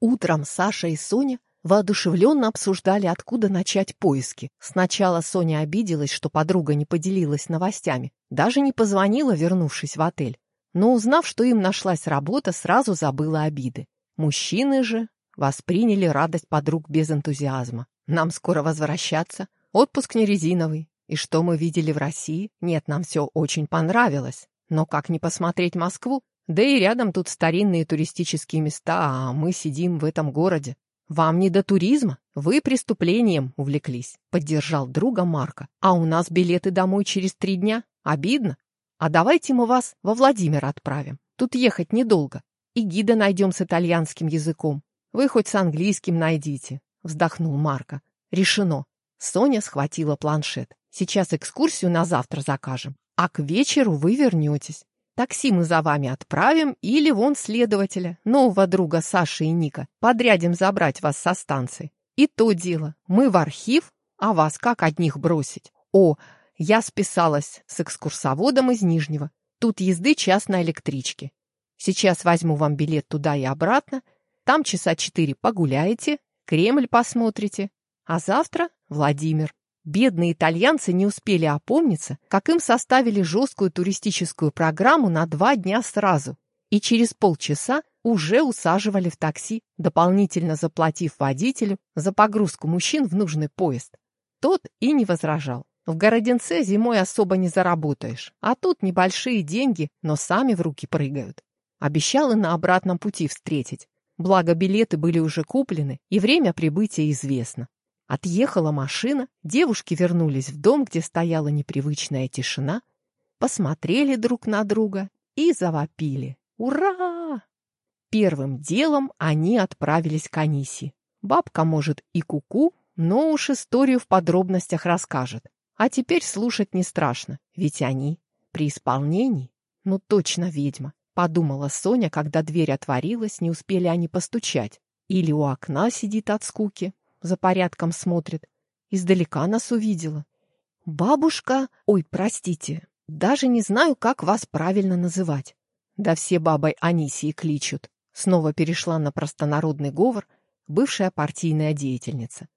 Утром Саша и Соня воодушевленно обсуждали, откуда начать поиски. Сначала Соня обиделась, что подруга не поделилась новостями, даже не позвонила, вернувшись в отель. Но узнав, что им нашлась работа, сразу забыла обиды. Мужчины же восприняли радость подруг без энтузиазма. Нам скоро возвращаться. Отпуск не резиновый. И что мы видели в России? Нет, нам все очень понравилось. Но как не посмотреть Москву? Да и рядом тут старинные туристические места, а мы сидим в этом городе. «Вам не до туризма? Вы преступлением увлеклись», — поддержал друга Марка. «А у нас билеты домой через три дня. Обидно. А давайте мы вас во Владимир отправим. Тут ехать недолго. И гида найдем с итальянским языком. Вы хоть с английским найдите», — вздохнул Марка. «Решено». Соня схватила планшет. «Сейчас экскурсию на завтра закажем, а к вечеру вы вернетесь. Такси мы за вами отправим или вон следователя, нового друга Саши и Ника. Подрядим забрать вас со станции. И то дело. Мы в архив, а вас как одних бросить? О, я списалась с экскурсоводом из Нижнего. Тут езды час на электричке. Сейчас возьму вам билет туда и обратно. Там часа четыре погуляете, Кремль посмотрите. А завтра Владимир. Бедные итальянцы не успели опомниться, как им составили жесткую туристическую программу на два дня сразу, и через полчаса уже усаживали в такси, дополнительно заплатив водителю за погрузку мужчин в нужный поезд. Тот и не возражал. В Городенце зимой особо не заработаешь, а тут небольшие деньги, но сами в руки прыгают. Обещал и на обратном пути встретить. Благо билеты были уже куплены, и время прибытия известно. Отъехала машина, девушки вернулись в дом, где стояла непривычная тишина, посмотрели друг на друга и завопили. «Ура!» Первым делом они отправились к Анисе. Бабка, может, и куку, -ку, но уж историю в подробностях расскажет. А теперь слушать не страшно, ведь они при исполнении. Ну точно ведьма, подумала Соня, когда дверь отворилась, не успели они постучать. Или у окна сидит от скуки, за порядком смотрит. Издалека нас увидела. Бабушка... Ой, простите, даже не знаю, как вас правильно называть. Да все бабой Анисии кличут. Снова перешла на простонародный говор бывшая партийная деятельница.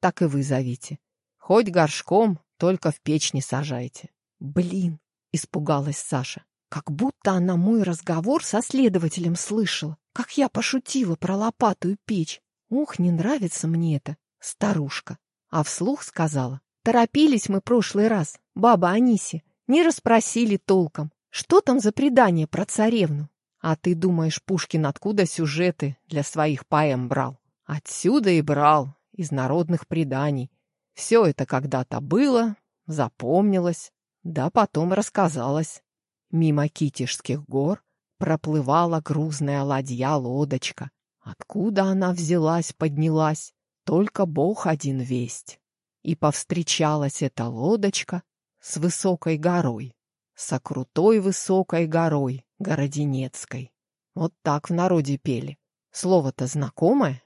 Так и вы зовите. Хоть горшком, только в печь не сажайте. Блин, испугалась Саша. Как будто она мой разговор со следователем слышала, как я пошутила про лопату и печь. Ух, не нравится мне это, старушка. А вслух сказала. Торопились мы прошлый раз, баба Аниси, не расспросили толком. Что там за предание про царевну? А ты думаешь, Пушкин откуда сюжеты для своих поэм брал? Отсюда и брал, из народных преданий. Все это когда-то было, запомнилось, да потом рассказалось. Мимо Китежских гор проплывала грузная ладья-лодочка. Откуда она взялась, поднялась, только Бог один весть. И повстречалась эта лодочка с высокой горой, со крутой высокой горой Городенецкой. Вот так в народе пели. Слово-то знакомое?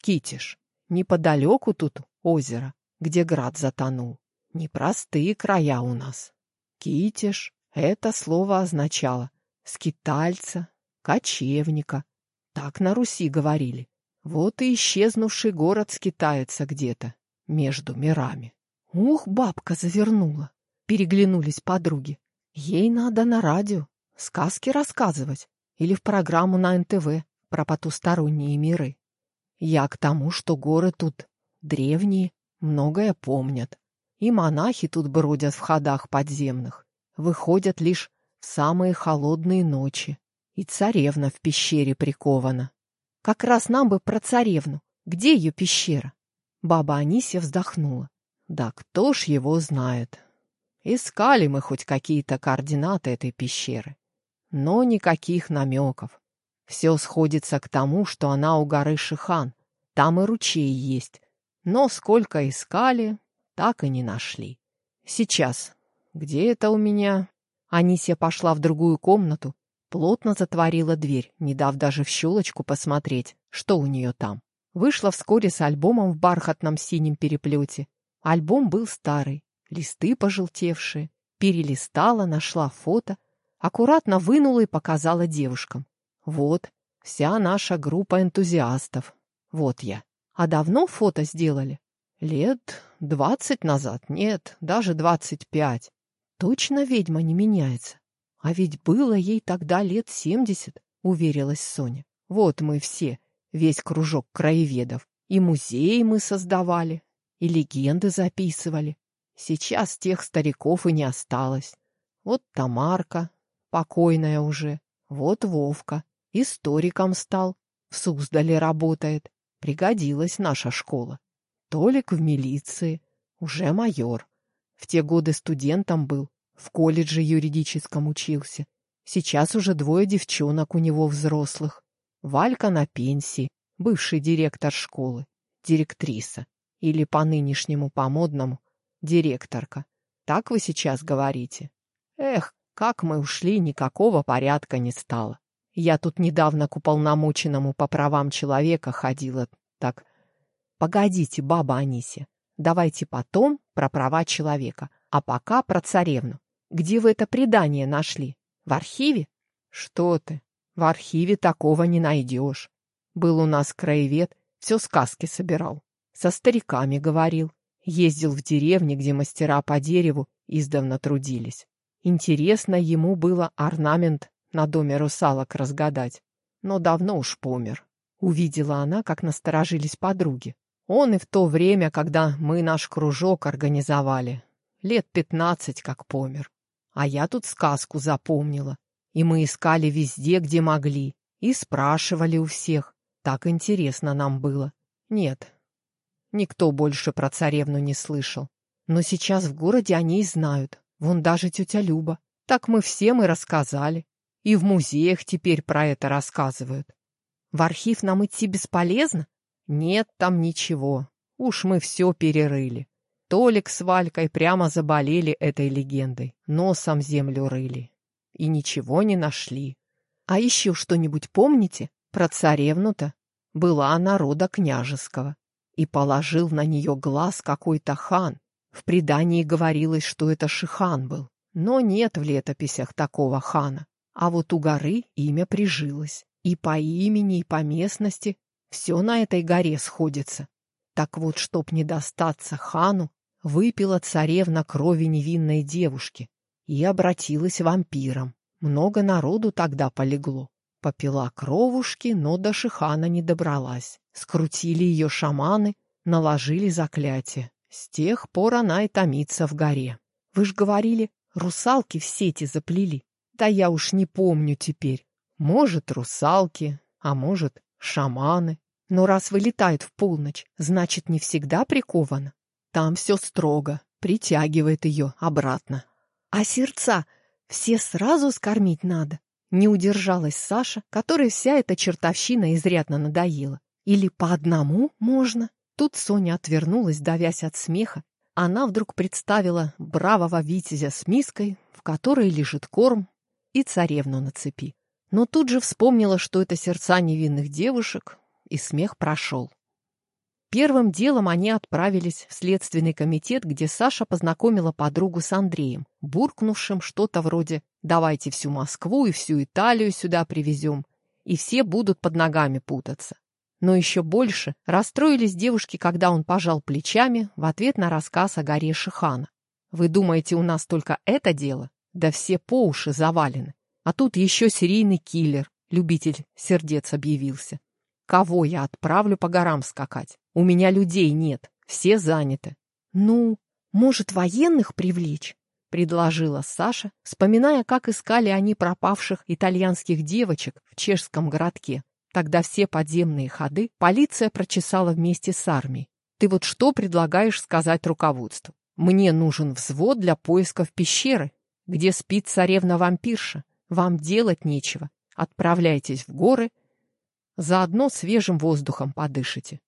Китиш. Неподалеку тут озеро, где град затонул. Непростые края у нас. Китиш — это слово означало скитальца, кочевника, так на Руси говорили. Вот и исчезнувший город скитается где-то между мирами. Ух, бабка завернула. Переглянулись подруги. Ей надо на радио сказки рассказывать или в программу на НТВ про потусторонние миры. Я к тому, что горы тут древние, многое помнят. И монахи тут бродят в ходах подземных, выходят лишь в самые холодные ночи, и царевна в пещере прикована. Как раз нам бы про царевну. Где ее пещера? Баба Анисия вздохнула. Да кто ж его знает. Искали мы хоть какие-то координаты этой пещеры. Но никаких намеков. Все сходится к тому, что она у горы Шихан. Там и ручей есть. Но сколько искали, так и не нашли. Сейчас. Где это у меня? Анисия пошла в другую комнату, Плотно затворила дверь, не дав даже в щелочку посмотреть, что у нее там. Вышла вскоре с альбомом в бархатном синем переплете. Альбом был старый, листы пожелтевшие. Перелистала, нашла фото, аккуратно вынула и показала девушкам. Вот, Вся наша группа энтузиастов. Вот я. А давно фото сделали? Лет двадцать назад. Нет, даже двадцать пять. Точно ведьма не меняется. А ведь было ей тогда лет семьдесят, уверилась Соня. Вот мы все, весь кружок краеведов. И музей мы создавали, и легенды записывали. Сейчас тех стариков и не осталось. Вот Тамарка, покойная уже, вот Вовка, историком стал, в Суздале работает. Пригодилась наша школа. Толик в милиции, уже майор. В те годы студентом был, в колледже юридическом учился. Сейчас уже двое девчонок у него взрослых. Валька на пенсии, бывший директор школы, директриса. Или по нынешнему, по модному, директорка. Так вы сейчас говорите? Эх, как мы ушли, никакого порядка не стало. Я тут недавно к уполномоченному по правам человека ходила. Так, погодите, баба Анисия, давайте потом про права человека, а пока про царевну. Где вы это предание нашли? В архиве? Что ты, в архиве такого не найдешь. Был у нас краевед, все сказки собирал. Со стариками говорил. Ездил в деревни, где мастера по дереву издавна трудились. Интересно ему было орнамент на доме русалок разгадать. Но давно уж помер. Увидела она, как насторожились подруги. Он и в то время, когда мы наш кружок организовали. Лет пятнадцать как помер. А я тут сказку запомнила. И мы искали везде, где могли. И спрашивали у всех. Так интересно нам было. Нет, никто больше про царевну не слышал. Но сейчас в городе о ней знают. Вон даже тетя Люба. Так мы всем и рассказали. И в музеях теперь про это рассказывают. В архив нам идти бесполезно? Нет там ничего. Уж мы все перерыли. Толик с Валькой прямо заболели этой легендой. Носом землю рыли. И ничего не нашли. А еще что-нибудь помните? Про царевну-то была народа княжеского, и положил на нее глаз какой-то хан. В предании говорилось, что это Шихан был, но нет в летописях такого хана. А вот у горы имя прижилось, и по имени, и по местности все на этой горе сходится. Так вот, чтоб не достаться хану, выпила царевна крови невинной девушки и обратилась вампиром. Много народу тогда полегло. Попила кровушки, но до Шихана не добралась. Скрутили ее шаманы, наложили заклятие. С тех пор она и томится в горе. Вы ж говорили, русалки в сети заплели. Да я уж не помню теперь. Может, русалки, а может, шаманы. Но раз вылетает в полночь, значит, не всегда прикована. Там все строго, притягивает ее обратно. А сердца все сразу скормить надо. Не удержалась Саша, которой вся эта чертовщина изрядно надоела. Или по одному можно? Тут Соня отвернулась, давясь от смеха. Она вдруг представила бравого витязя с миской, в которой лежит корм, и царевну на цепи. Но тут же вспомнила, что это сердца невинных девушек, и смех прошел. Первым делом они отправились в следственный комитет, где Саша познакомила подругу с Андреем, буркнувшим что-то вроде «давайте всю Москву и всю Италию сюда привезем, и все будут под ногами путаться». Но еще больше расстроились девушки, когда он пожал плечами в ответ на рассказ о горе Шихана. «Вы думаете, у нас только это дело? Да все по уши завалены. А тут еще серийный киллер, любитель сердец объявился. Кого я отправлю по горам скакать? У меня людей нет, все заняты. Ну, может, военных привлечь? предложила Саша, вспоминая, как искали они пропавших итальянских девочек в чешском городке. Тогда все подземные ходы полиция прочесала вместе с армией. Ты вот что предлагаешь сказать руководству? Мне нужен взвод для поисков пещеры, где спит царевна-вампирша. Вам делать нечего. Отправляйтесь в горы Заодно свежим воздухом подышите.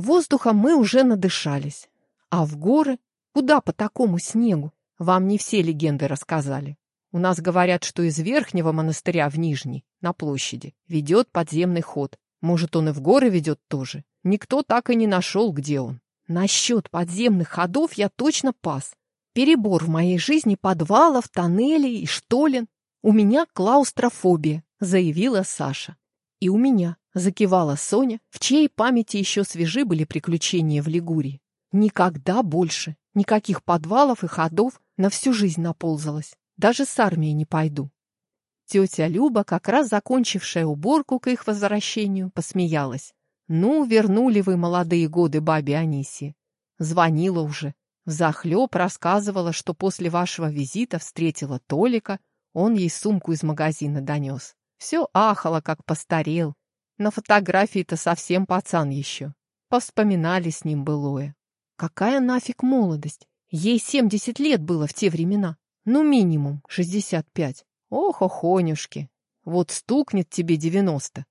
Воздухом мы уже надышались. А в горы? Куда по такому снегу? Вам не все легенды рассказали. У нас говорят, что из верхнего монастыря в нижний, на площади, ведет подземный ход. Может, он и в горы ведет тоже. Никто так и не нашел, где он. Насчет подземных ходов я точно пас. Перебор в моей жизни подвалов, тоннелей и штолен. У меня клаустрофобия, заявила Саша. И у меня, закивала Соня, в чьей памяти еще свежи были приключения в Лигурии. Никогда больше, никаких подвалов и ходов на всю жизнь наползалась. Даже с армией не пойду. Тетя Люба, как раз закончившая уборку к их возвращению, посмеялась. «Ну, вернули вы молодые годы бабе Анисе. Звонила уже. Взахлеб рассказывала, что после вашего визита встретила Толика, он ей сумку из магазина донес. Все ахало, как постарел. На фотографии-то совсем пацан еще. Повспоминали с ним былое. Какая нафиг молодость? Ей семьдесят лет было в те времена. Ну, минимум шестьдесят пять. Ох, охонюшки, вот стукнет тебе девяносто.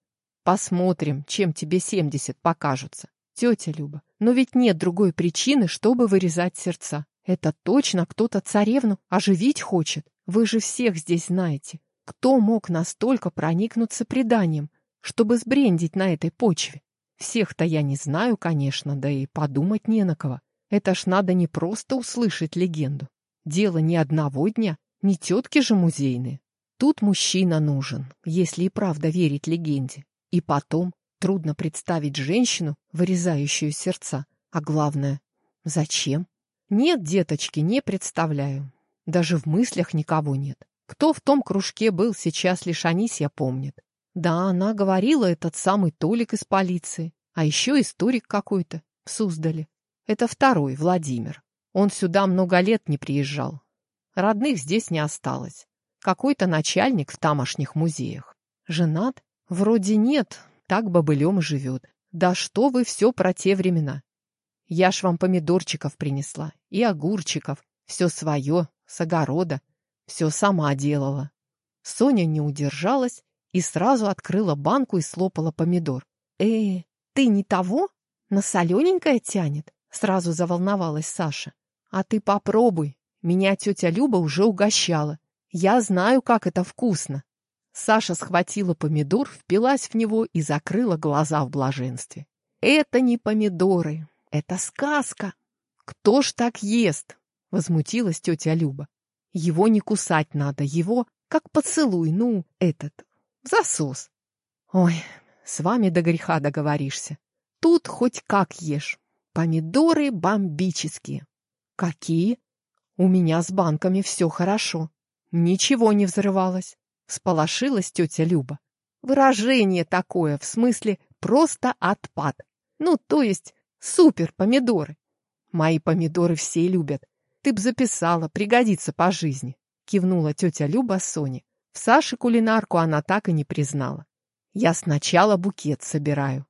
Посмотрим, чем тебе семьдесят покажутся. Тетя Люба, но ведь нет другой причины, чтобы вырезать сердца. Это точно кто-то царевну оживить хочет. Вы же всех здесь знаете. Кто мог настолько проникнуться преданием, чтобы сбрендить на этой почве? Всех-то я не знаю, конечно, да и подумать не на кого. Это ж надо не просто услышать легенду. Дело не одного дня, не тетки же музейные. Тут мужчина нужен, если и правда верить легенде. И потом трудно представить женщину, вырезающую сердца. А главное, зачем? Нет, деточки, не представляю. Даже в мыслях никого нет. Кто в том кружке был, сейчас лишь Анисья помнит. Да, она говорила, этот самый Толик из полиции. А еще историк какой-то в Суздале. Это второй, Владимир. Он сюда много лет не приезжал. Родных здесь не осталось. Какой-то начальник в тамошних музеях. Женат? Вроде нет, так бобылем и живет. Да что вы все про те времена. Я ж вам помидорчиков принесла и огурчиков. Все свое, с огорода. Все сама делала. Соня не удержалась и сразу открыла банку и слопала помидор. «Э, ты не того? На солененькое тянет?» Сразу заволновалась Саша. «А ты попробуй. Меня тетя Люба уже угощала. Я знаю, как это вкусно. Саша схватила помидор, впилась в него и закрыла глаза в блаженстве. Это не помидоры, это сказка. Кто ж так ест? Возмутилась тетя Люба. Его не кусать надо, его как поцелуй, ну, этот, засос. Ой, с вами до греха договоришься. Тут хоть как ешь. Помидоры бомбические. Какие? У меня с банками все хорошо. Ничего не взрывалось. Сполошилась тетя Люба. Выражение такое, в смысле просто отпад. Ну, то есть супер помидоры. Мои помидоры все любят. Ты б записала, пригодится по жизни. Кивнула тетя Люба Соне. В Саше кулинарку она так и не признала. Я сначала букет собираю.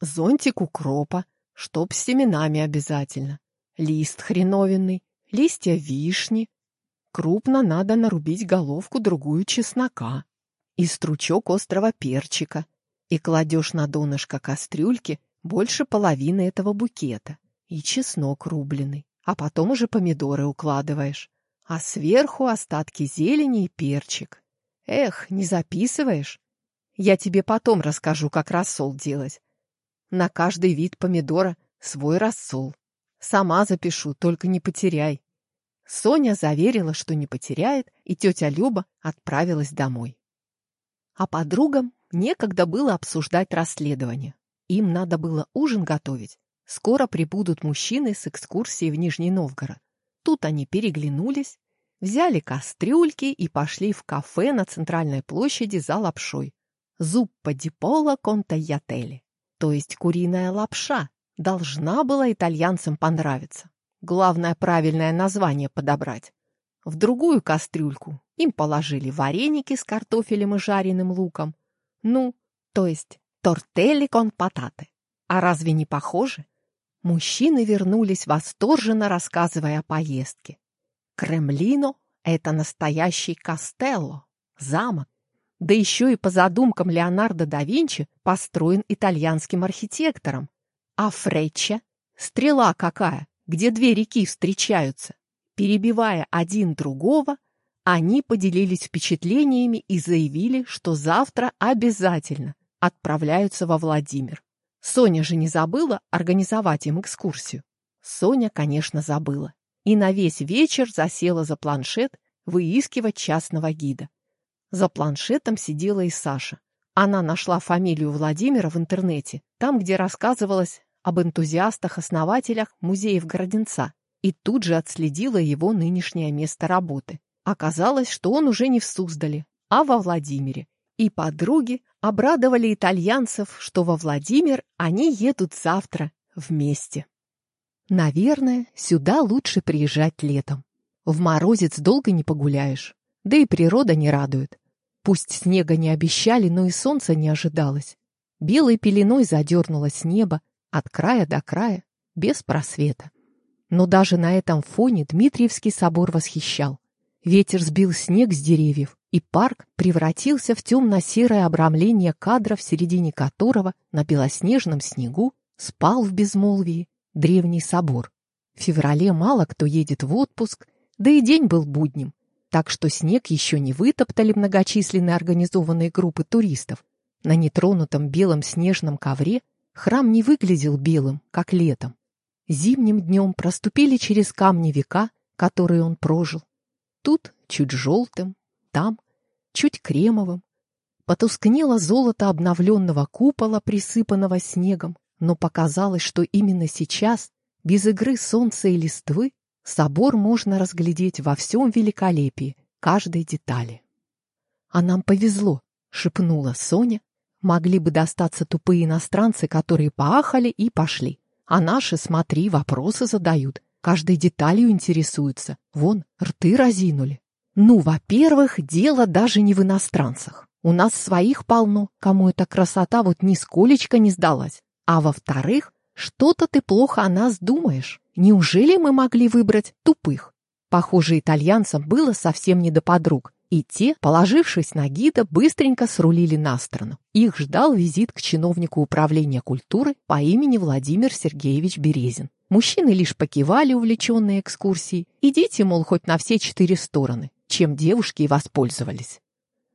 Зонтик укропа, чтоб с семенами обязательно. Лист хреновенный, листья вишни, Крупно надо нарубить головку другую чеснока и стручок острого перчика, и кладешь на донышко кастрюльки больше половины этого букета, и чеснок рубленый, а потом уже помидоры укладываешь, а сверху остатки зелени и перчик. Эх, не записываешь? Я тебе потом расскажу, как рассол делать. На каждый вид помидора свой рассол. Сама запишу, только не потеряй. Соня заверила, что не потеряет, и тетя Люба отправилась домой. А подругам некогда было обсуждать расследование. Им надо было ужин готовить. Скоро прибудут мужчины с экскурсией в Нижний Новгород. Тут они переглянулись, взяли кастрюльки и пошли в кафе на центральной площади за лапшой. Зуппа ди пола контайятели, то есть куриная лапша, должна была итальянцам понравиться. Главное правильное название подобрать. В другую кастрюльку им положили вареники с картофелем и жареным луком. Ну, то есть тортелли кон пататы. А разве не похоже? Мужчины вернулись восторженно, рассказывая о поездке. Кремлино — это настоящий Кастелло, замок. Да еще и по задумкам Леонардо да Винчи построен итальянским архитектором. А Фречча — стрела какая, где две реки встречаются. Перебивая один другого, они поделились впечатлениями и заявили, что завтра обязательно отправляются во Владимир. Соня же не забыла организовать им экскурсию. Соня, конечно, забыла. И на весь вечер засела за планшет выискивать частного гида. За планшетом сидела и Саша. Она нашла фамилию Владимира в интернете, там, где рассказывалось об энтузиастах-основателях музеев Городенца, и тут же отследила его нынешнее место работы. Оказалось, что он уже не в Суздале, а во Владимире. И подруги обрадовали итальянцев, что во Владимир они едут завтра вместе. Наверное, сюда лучше приезжать летом. В морозец долго не погуляешь, да и природа не радует. Пусть снега не обещали, но и солнца не ожидалось. Белой пеленой задернулось небо от края до края, без просвета. Но даже на этом фоне Дмитриевский собор восхищал. Ветер сбил снег с деревьев, и парк превратился в темно-серое обрамление кадра, в середине которого на белоснежном снегу спал в безмолвии древний собор. В феврале мало кто едет в отпуск, да и день был будним, так что снег еще не вытоптали многочисленные организованные группы туристов. На нетронутом белом снежном ковре храм не выглядел белым, как летом. Зимним днем проступили через камни века, которые он прожил. Тут чуть желтым, там чуть кремовым. Потускнело золото обновленного купола, присыпанного снегом, но показалось, что именно сейчас, без игры солнца и листвы, собор можно разглядеть во всем великолепии, каждой детали. «А нам повезло», — шепнула Соня. «Могли бы достаться тупые иностранцы, которые поахали и пошли. А наши, смотри, вопросы задают, каждой деталью интересуются. Вон, рты разинули». «Ну, во-первых, дело даже не в иностранцах. У нас своих полно, кому эта красота вот нисколечко не сдалась. А во-вторых, что-то ты плохо о нас думаешь. Неужели мы могли выбрать тупых? Похоже, итальянцам было совсем не до подруг, и те, положившись на гида, быстренько срулили на сторону. Их ждал визит к чиновнику управления культуры по имени Владимир Сергеевич Березин. Мужчины лишь покивали, увлеченные экскурсией. Идите, мол, хоть на все четыре стороны, чем девушки и воспользовались.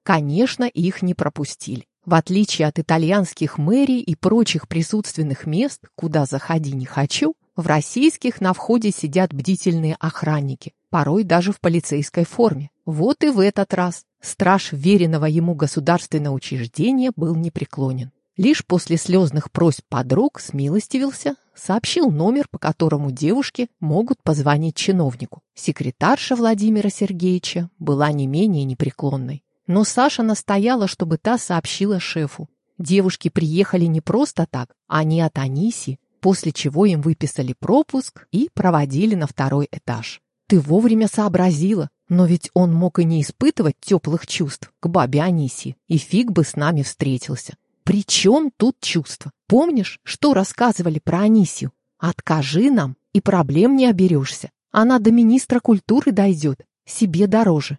Конечно, их не пропустили. В отличие от итальянских мэрий и прочих присутственных мест, куда заходи не хочу, в российских на входе сидят бдительные охранники, порой даже в полицейской форме. Вот и в этот раз страж веренного ему государственного учреждения был непреклонен. Лишь после слезных просьб подруг смилостивился, сообщил номер, по которому девушки могут позвонить чиновнику. Секретарша Владимира Сергеевича была не менее непреклонной. Но Саша настояла, чтобы та сообщила шефу. Девушки приехали не просто так, они от Аниси, после чего им выписали пропуск и проводили на второй этаж. Ты вовремя сообразила, но ведь он мог и не испытывать теплых чувств к бабе Аниси, и фиг бы с нами встретился. При чем тут чувства? Помнишь, что рассказывали про Анисию? Откажи нам, и проблем не оберешься. Она до министра культуры дойдет, себе дороже.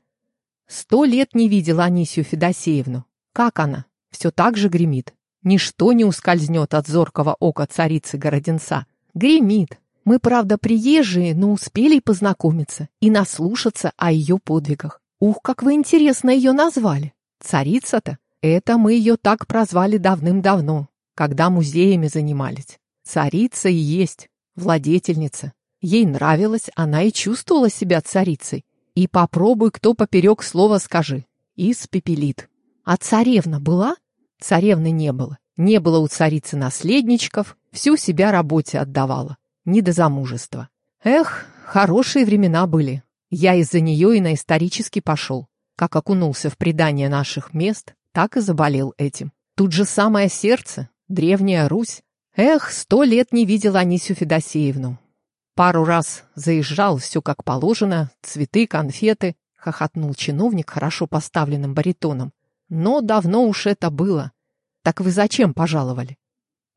Сто лет не видела Анисию Федосеевну. Как она? Все так же гремит. Ничто не ускользнет от зоркого ока царицы Городенца. Гремит. Мы, правда, приезжие, но успели познакомиться и наслушаться о ее подвигах. Ух, как вы интересно ее назвали. Царица-то? Это мы ее так прозвали давным-давно, когда музеями занимались. Царица и есть, владетельница. Ей нравилось, она и чувствовала себя царицей. И попробуй, кто поперек слова скажи. Испепелит. А царевна была? Царевны не было. Не было у царицы наследничков, всю себя работе отдавала. Не до замужества. Эх, хорошие времена были. Я из-за нее и на исторический пошел. Как окунулся в предание наших мест, так и заболел этим. Тут же самое сердце, древняя Русь. Эх, сто лет не видел Анисю Федосеевну. Пару раз заезжал, все как положено, цветы, конфеты, хохотнул чиновник хорошо поставленным баритоном. Но давно уж это было. Так вы зачем пожаловали?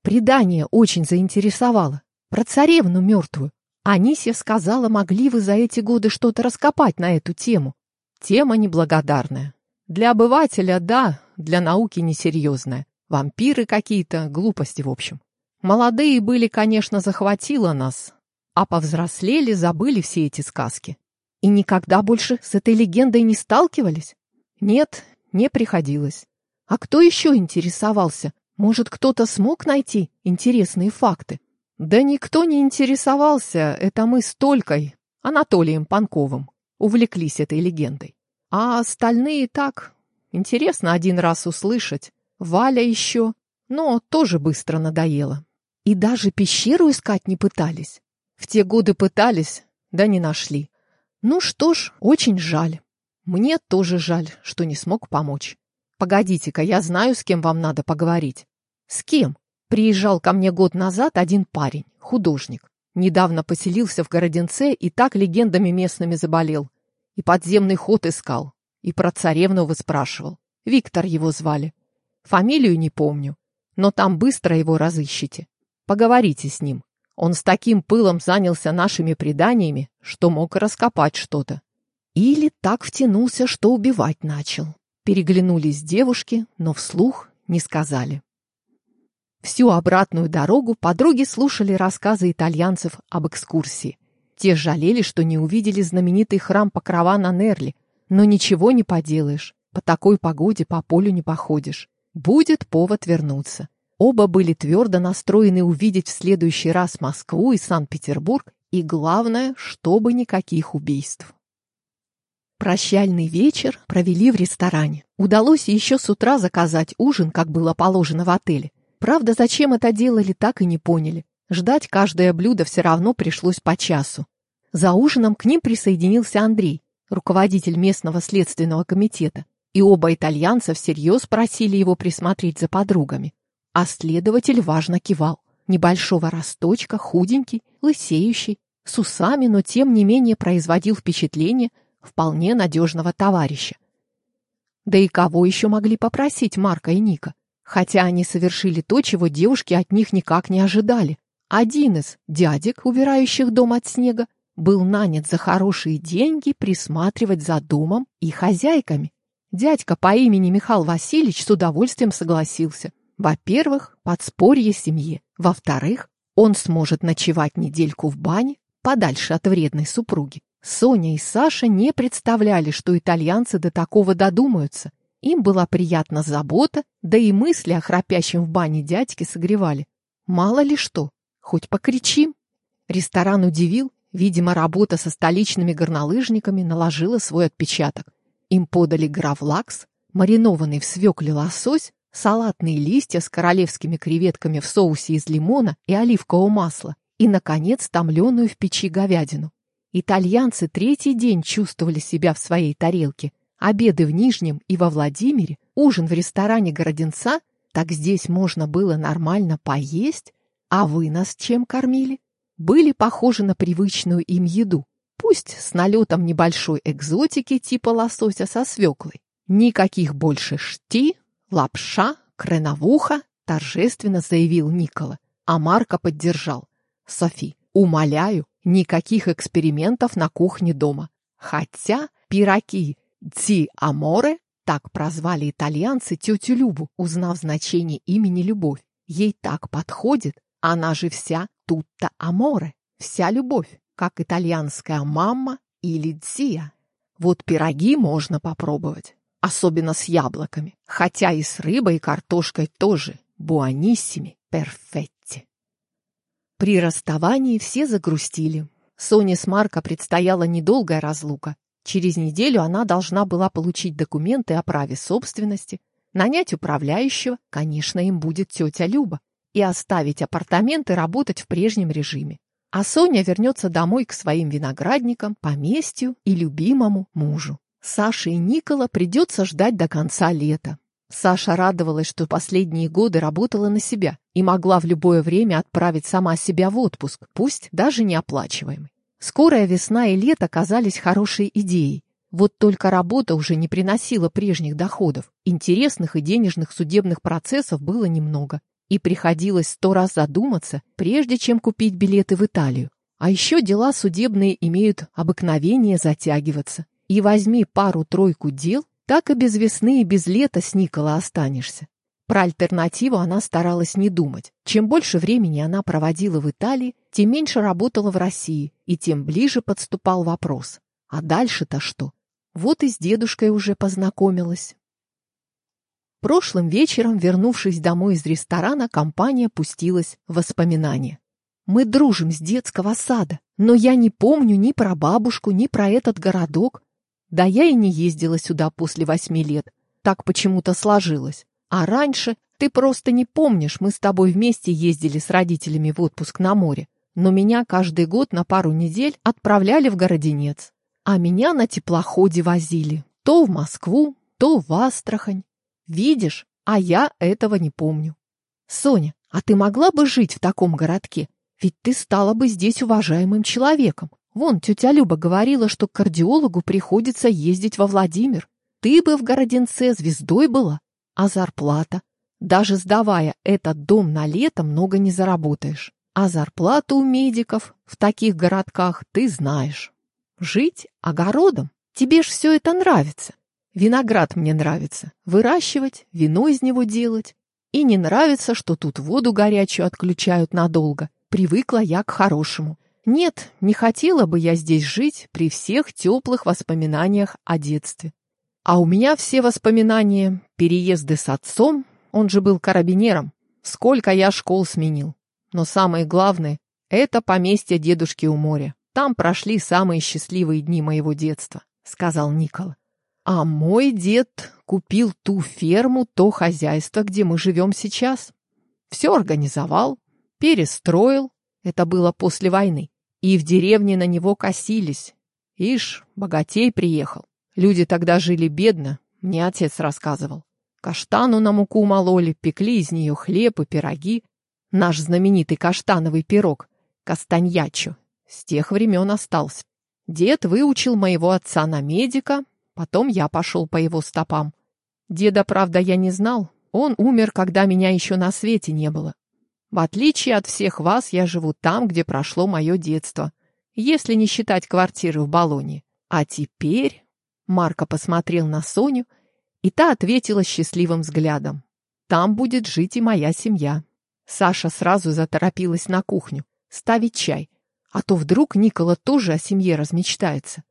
Предание очень заинтересовало. Про царевну мертвую. Анисия сказала, могли вы за эти годы что-то раскопать на эту тему. Тема неблагодарная. Для обывателя, да, для науки несерьезная. Вампиры какие-то, глупости в общем. Молодые были, конечно, захватило нас, а повзрослели, забыли все эти сказки. И никогда больше с этой легендой не сталкивались? Нет, не приходилось. А кто еще интересовался? Может, кто-то смог найти интересные факты? Да никто не интересовался, это мы с Толькой, Анатолием Панковым, увлеклись этой легендой. А остальные так, интересно один раз услышать. Валя еще, но тоже быстро надоело. И даже пещеру искать не пытались. В те годы пытались, да не нашли. Ну что ж, очень жаль. Мне тоже жаль, что не смог помочь. Погодите-ка, я знаю, с кем вам надо поговорить. С кем? Приезжал ко мне год назад один парень, художник. Недавно поселился в Городенце и так легендами местными заболел. И подземный ход искал, и про царевну выспрашивал. Виктор его звали. Фамилию не помню, но там быстро его разыщите. Поговорите с ним. Он с таким пылом занялся нашими преданиями, что мог раскопать что-то. Или так втянулся, что убивать начал. Переглянулись девушки, но вслух не сказали. Всю обратную дорогу подруги слушали рассказы итальянцев об экскурсии. Те жалели, что не увидели знаменитый храм Покрова на Нерли, но ничего не поделаешь. По такой погоде по полю не походишь. Будет повод вернуться. Оба были твердо настроены увидеть в следующий раз Москву и Санкт-Петербург, и главное, чтобы никаких убийств. Прощальный вечер провели в ресторане. Удалось еще с утра заказать ужин, как было положено в отеле. Правда, зачем это делали, так и не поняли. Ждать каждое блюдо все равно пришлось по часу. За ужином к ним присоединился Андрей, руководитель местного следственного комитета, и оба итальянца всерьез просили его присмотреть за подругами. А следователь важно кивал. Небольшого росточка, худенький, лысеющий, с усами, но тем не менее производил впечатление вполне надежного товарища. Да и кого еще могли попросить Марка и Ника? Хотя они совершили то, чего девушки от них никак не ожидали. Один из дядек, убирающих дом от снега, был нанят за хорошие деньги присматривать за домом и хозяйками. Дядька по имени Михаил Васильевич с удовольствием согласился. Во-первых, подспорье семье. Во-вторых, он сможет ночевать недельку в бане, подальше от вредной супруги. Соня и Саша не представляли, что итальянцы до такого додумаются. Им была приятна забота, да и мысли о храпящем в бане дядьке согревали. Мало ли что, хоть покричим. Ресторан удивил, видимо, работа со столичными горнолыжниками наложила свой отпечаток. Им подали гравлакс, маринованный в свекле лосось, салатные листья с королевскими креветками в соусе из лимона и оливкового масла и, наконец, томленую в печи говядину. Итальянцы третий день чувствовали себя в своей тарелке. Обеды в Нижнем и во Владимире, ужин в ресторане Городенца, так здесь можно было нормально поесть. А вы нас чем кормили? Были похожи на привычную им еду. Пусть с налетом небольшой экзотики типа лосося со свеклой. Никаких больше шти, лапша, креновуха, торжественно заявил Никола. А Марко поддержал. Софи, умоляю, никаких экспериментов на кухне дома. Хотя пироги «Ди Аморе» так прозвали итальянцы тетю Любу, узнав значение имени Любовь. Ей так подходит, она же вся тутта аморе, вся любовь как итальянская мама или дзия. Вот пироги можно попробовать, особенно с яблоками, хотя и с рыбой и картошкой тоже. Буаниссими, перфетти. При расставании все загрустили. Соне с Марко предстояла недолгая разлука. Через неделю она должна была получить документы о праве собственности, нанять управляющего, конечно, им будет тетя Люба, и оставить апартаменты работать в прежнем режиме. А Соня вернется домой к своим виноградникам, поместью и любимому мужу. Саше и Никола придется ждать до конца лета. Саша радовалась, что последние годы работала на себя и могла в любое время отправить сама себя в отпуск, пусть даже неоплачиваемый. Скорая весна и лето казались хорошей идеей. Вот только работа уже не приносила прежних доходов. Интересных и денежных судебных процессов было немного и приходилось сто раз задуматься, прежде чем купить билеты в Италию. А еще дела судебные имеют обыкновение затягиваться. И возьми пару-тройку дел, так и без весны и без лета с Никола останешься. Про альтернативу она старалась не думать. Чем больше времени она проводила в Италии, тем меньше работала в России, и тем ближе подступал вопрос. А дальше-то что? Вот и с дедушкой уже познакомилась. Прошлым вечером, вернувшись домой из ресторана, компания пустилась в воспоминания. Мы дружим с детского сада, но я не помню ни про бабушку, ни про этот городок. Да я и не ездила сюда после восьми лет. Так почему-то сложилось. А раньше ты просто не помнишь, мы с тобой вместе ездили с родителями в отпуск на море, но меня каждый год на пару недель отправляли в Городенец, а меня на теплоходе возили то в Москву, то в Астрахань. Видишь, а я этого не помню. Соня, а ты могла бы жить в таком городке? Ведь ты стала бы здесь уважаемым человеком. Вон, тетя Люба говорила, что к кардиологу приходится ездить во Владимир. Ты бы в Городенце звездой была. А зарплата? Даже сдавая этот дом на лето, много не заработаешь. А зарплату у медиков в таких городках ты знаешь. Жить огородом? Тебе ж все это нравится. Виноград мне нравится. Выращивать, вино из него делать. И не нравится, что тут воду горячую отключают надолго. Привыкла я к хорошему. Нет, не хотела бы я здесь жить при всех теплых воспоминаниях о детстве. А у меня все воспоминания, переезды с отцом, он же был карабинером, сколько я школ сменил. Но самое главное — это поместье дедушки у моря. Там прошли самые счастливые дни моего детства, сказал Никола. А мой дед купил ту ферму, то хозяйство, где мы живем сейчас. Все организовал, перестроил. Это было после войны. И в деревне на него косились. Ишь, богатей приехал. Люди тогда жили бедно, мне отец рассказывал. Каштану на муку мололи, пекли из нее хлеб и пироги. Наш знаменитый каштановый пирог, кастаньячо, с тех времен остался. Дед выучил моего отца на медика, потом я пошел по его стопам. Деда, правда, я не знал. Он умер, когда меня еще на свете не было. В отличие от всех вас, я живу там, где прошло мое детство, если не считать квартиры в Болоне. А теперь Марко посмотрел на Соню, и та ответила счастливым взглядом. «Там будет жить и моя семья». Саша сразу заторопилась на кухню, ставить чай, а то вдруг Никола тоже о семье размечтается.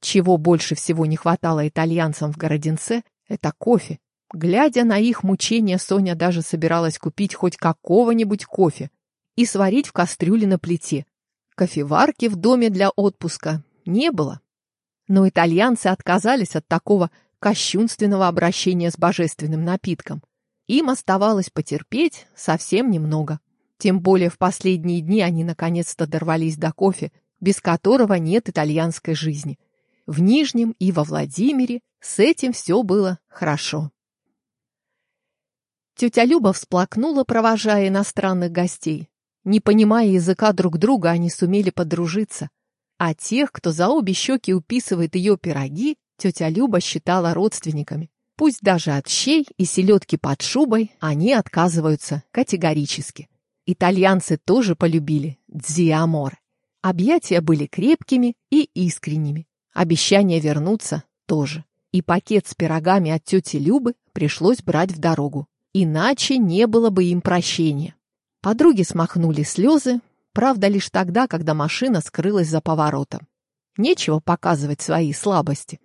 Чего больше всего не хватало итальянцам в Городенце, это кофе. Глядя на их мучения, Соня даже собиралась купить хоть какого-нибудь кофе и сварить в кастрюле на плите. Кофеварки в доме для отпуска не было. Но итальянцы отказались от такого кощунственного обращения с божественным напитком. Им оставалось потерпеть совсем немного. Тем более в последние дни они наконец-то дорвались до кофе, без которого нет итальянской жизни. В Нижнем и во Владимире с этим все было хорошо. Тетя Люба всплакнула, провожая иностранных гостей. Не понимая языка друг друга, они сумели подружиться. А тех, кто за обе щеки уписывает ее пироги, тетя Люба считала родственниками. Пусть даже от щей и селедки под шубой они отказываются категорически. Итальянцы тоже полюбили дзиамор. Объятия были крепкими и искренними. Обещание вернуться тоже. И пакет с пирогами от тети Любы пришлось брать в дорогу. Иначе не было бы им прощения. Подруги смахнули слезы, Правда, лишь тогда, когда машина скрылась за поворотом. Нечего показывать свои слабости.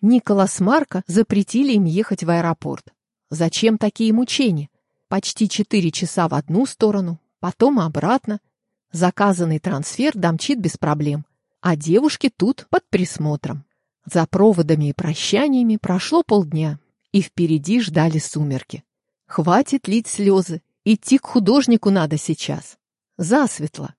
Николас Марко запретили им ехать в аэропорт. Зачем такие мучения? Почти четыре часа в одну сторону, потом обратно. Заказанный трансфер домчит без проблем, а девушки тут под присмотром. За проводами и прощаниями прошло полдня, и впереди ждали сумерки. Хватит лить слезы, идти к художнику надо сейчас. Засветло.